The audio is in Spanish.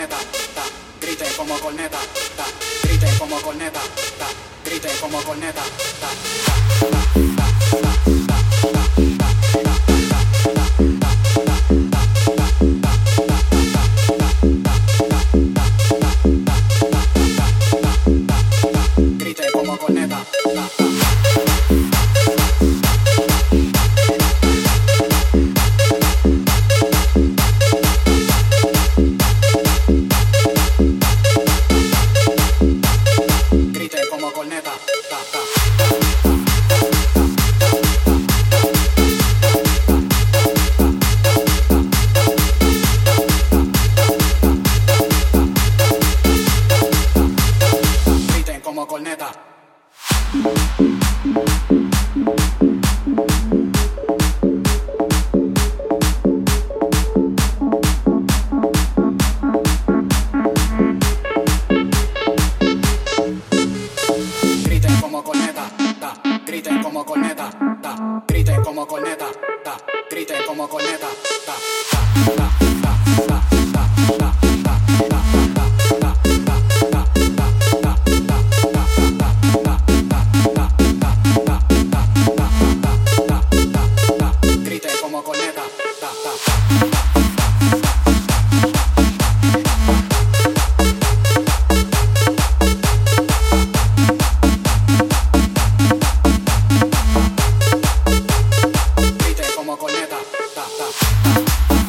corneta, ta, grite como corneta, ta, grite como corneta, ta, grite como corneta, ta, ta, ta, ta, como. Griten como corneta. corneta, ta, griten como corneta, ta, griten como corneta, ta, griten como corneta, ta, ta, ta, como corneta, ta, ta, ta, ta. you